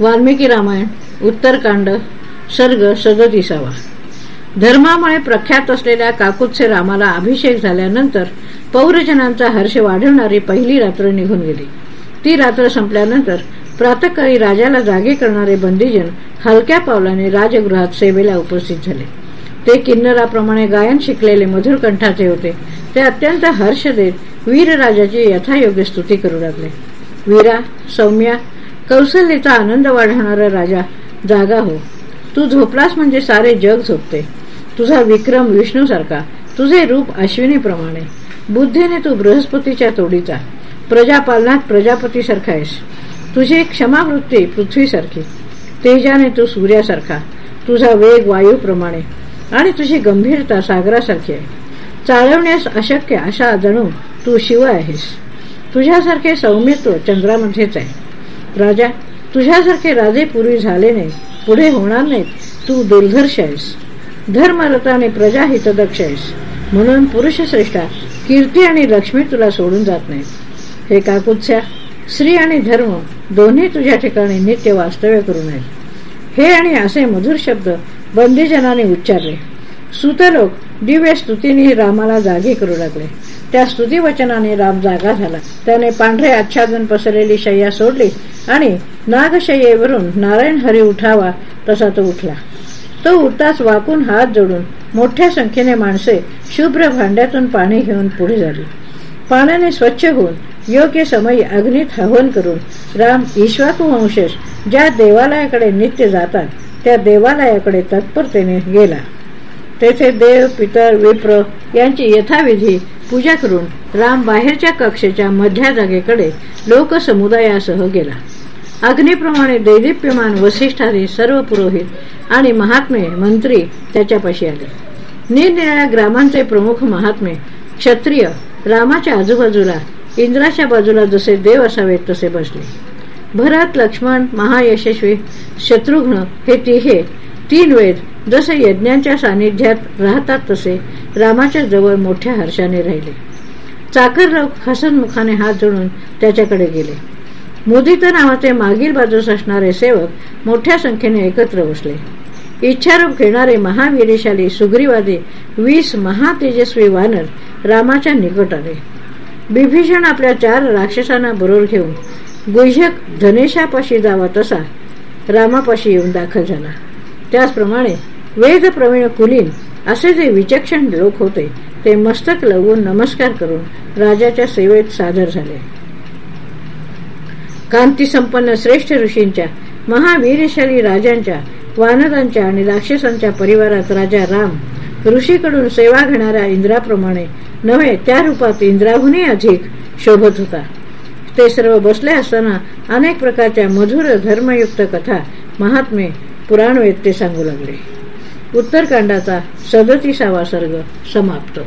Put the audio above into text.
वाल्मिकी रामायण उत्तरकांड सर्ग सदतीसावा धर्मामुळे प्रख्यात असलेल्या काकुत्से रामाला अभिषेक झाल्यानंतर पौरजनांचा हर्ष वाढवणारी पहिली रात्र निघून गेली. ती रात्र संपल्यानंतर प्रातकाळी राजाला जागे करणारे बंदीजन हलक्या पावलाने राजगृहात सेवेला उपस्थित झाले. ते किन्नराप्रमाणे गायन शिकलेले मधुर कंठाचे होते. ते अत्यंत हर्ष देत वीरराजाची यथायोग्य स्तुती करू लागले. वीरा सौम्या कौशल्याचा आनंद वाढवणारा राजा जागा हो. तू झोपलास म्हणजे सारे जग झोपते. तुझा विक्रम विष्णूसारखा तुझे रूप अश्विनीप्रमाणे बुद्धीने तू बृहस्पतीच्या तोडीचा. प्रजापालनात प्रजापतीसारखा आहेस. तुझी क्षमावृत्ती पृथ्वीसारखी तेजाने तू सूर्यासारखा. तुझा वेग वायूप्रमाणे आणि तुझी गंभीरता सागरासारखी आहे. चालवण्यास अशक्य अशा जणू तू शिव आहेस. तुझ्यासारखे सौम्यत्व चंद्रामध्येच आहे. राजा तुझ्यासारखे राजे पूर्वी झाले नाही पुढे होणार नाहीत. तू दुर्धर्ष आहेस धर्मरताने प्रजा हितदक्ष आहेस. म्हणून पुरुषश्रेष्ठा कीर्ती आणि लक्ष्मी तुला सोडून जात नाहीत. हे काकुत्स्या स्त्री आणि धर्म दोन्ही तुझ्या ठिकाणी नित्य वास्तव्य करू नयेत. हे आणि असे मधुर शब्द बंदीजनाने उच्चारले. सुतलोक दिव्य स्तुतीने रामाला जागे करू लागले. त्या स्तुतीवचनाने राम जागा झाला. त्याने पांढरे आच्छादन पसरलेली शय्या सोडली आणि नागशय्येवरून नारायण हरी उठावा तसा तो उठला. तो उठताच वाकून हात जोडून मोठ्या संख्येने माणसे शुभ्र भांड्यातून पाणी घेऊन पुढे झाली पाण्याने स्वच्छ होऊन योग्य समयी अग्नीत हवन करून राम ईश्वाकुवंशेष ज्या देवालयाकडे नित्य जातात त्या देवालयाकडे तत्परतेने गेला. तेथे देव पितर विप्र यांची यथाविधी पूजा करून राम बाहेरच्या कक्षेच्या मध्या जागेकडे लोकसमुदायासह गेला. अग्निप्रमाणे दैदिप्यमान वसिष्ठारी सर्व पुरोहित आणि महात्मे मंत्री त्याच्यापाशी आले. निरनिराळ्या ग्रामांचे प्रमुख महात्मे क्षत्रिय रामाच्या आजूबाजूला इंद्राच्या बाजूला जसे देव असावेत तसे बसले. भरत लक्ष्मण महायशस्वी शत्रुघ्न हे तिहे तीन वेद जसे यज्ञांच्या सानिध्यात राहतात तसे रामाच्या जवळ मोठ्या हर्षाने राहिले. चाकर लोक हसनमुखाने हात जोडून त्याच्याकडे गेले. मुदित नावाचे मागील बाजूस असणारे सेवक मोठ्या संख्येने एकत्र बसले. इच्छारूप घेणारे महावीरशाली सुग्रीवादी वीस महातेजस्वी वानर रामाच्या निकट आले. बिभीषण आपल्या चार राक्षसांना बरोबर घेऊन गुजक धनेशापाशी जावा तसा रामापाशी येऊन दाखल झाला. त्याचप्रमाणे वेद प्रवीण कुलीन असे जे विचक्षण लोक होते ते मस्तक लवून नमस्कार करून राजाच्या सेवेत सादर झाले. कांतीसंपन्न श्रेष्ठ ऋषींच्या महावीरशाली राजांच्या वानरांच्या आणि राक्षसांच्या परिवारात राजा राम ऋषीकडून सेवा घेणाऱ्या इंद्राप्रमाणे नव्हे त्या रूपात इंद्राहूनही अधिक शोभत होता. ते सर्व बसले असताना अनेक प्रकारच्या मधुर धर्मयुक्त कथा महात्मे पुराण वेत्ते सांगू लागले. उत्तरकांडाचा सदतीसावा सर्ग समाप्त.